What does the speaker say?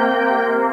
Música